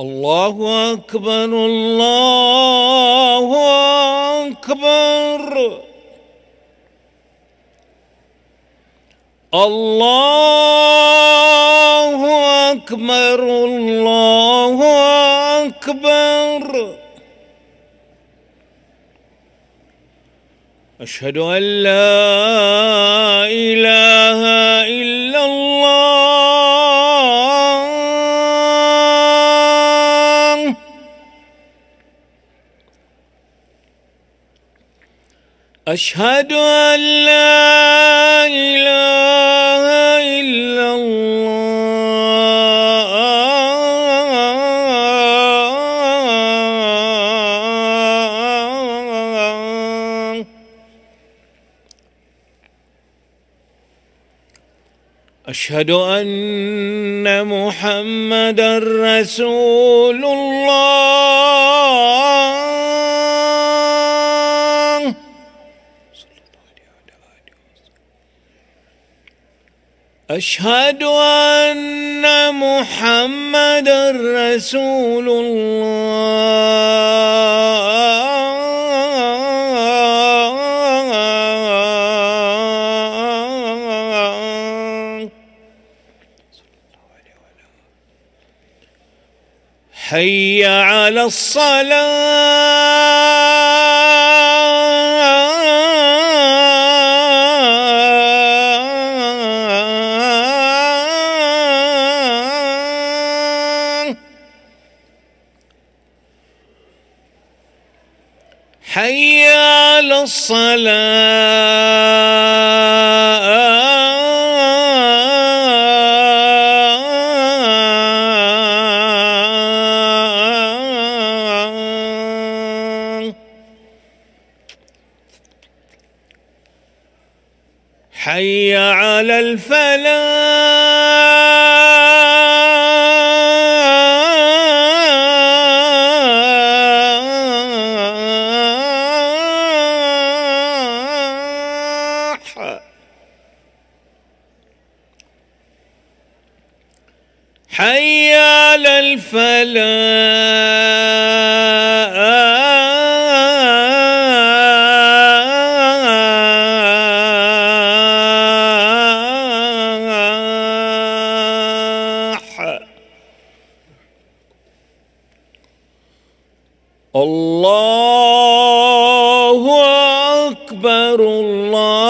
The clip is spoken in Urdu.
الله أكبر الله أكبر الله أكبر الله أكبر أشهد أن لا إله أشهد أن لا إله إلا الله. أشهد أن محمد رسول الله. أشهد أن محمد رسول الله. حي على الصلاة. حي على الصلاة. حي على الفلاح. حي على الفلاح. الله أكبر الله